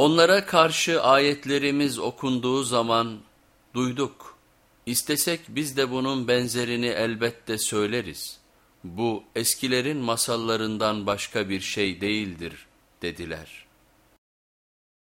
Onlara karşı ayetlerimiz okunduğu zaman duyduk. İstesek biz de bunun benzerini elbette söyleriz. Bu eskilerin masallarından başka bir şey değildir dediler.''